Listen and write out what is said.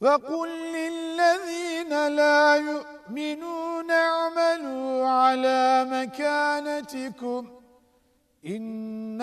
وقل للذين لا يؤمنون اعملوا على مكانتكم إن